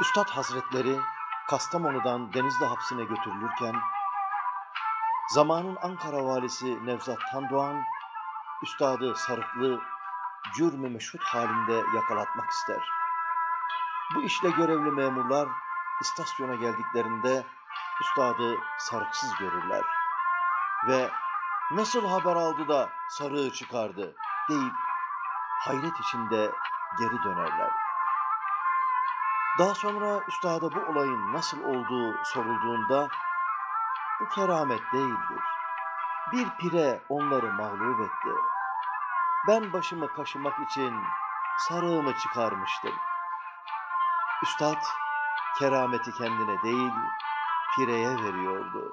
Üstad Hazretleri Kastamonu'dan Denizli hapsine götürülürken zamanın Ankara valisi Nevzat Tandoğan üstadı sarıklı cürmü meşhut halinde yakalatmak ister. Bu işle görevli memurlar istasyona geldiklerinde üstadı sarıksız görürler ve nasıl haber aldı da sarığı çıkardı deyip hayret içinde geri dönerler. Daha sonra üstada bu olayın nasıl olduğu sorulduğunda bu keramet değildir. Bir pire onları mağlup etti. Ben başımı kaşımak için sarığımı çıkarmıştım. Üstad kerameti kendine değil pireye veriyordu.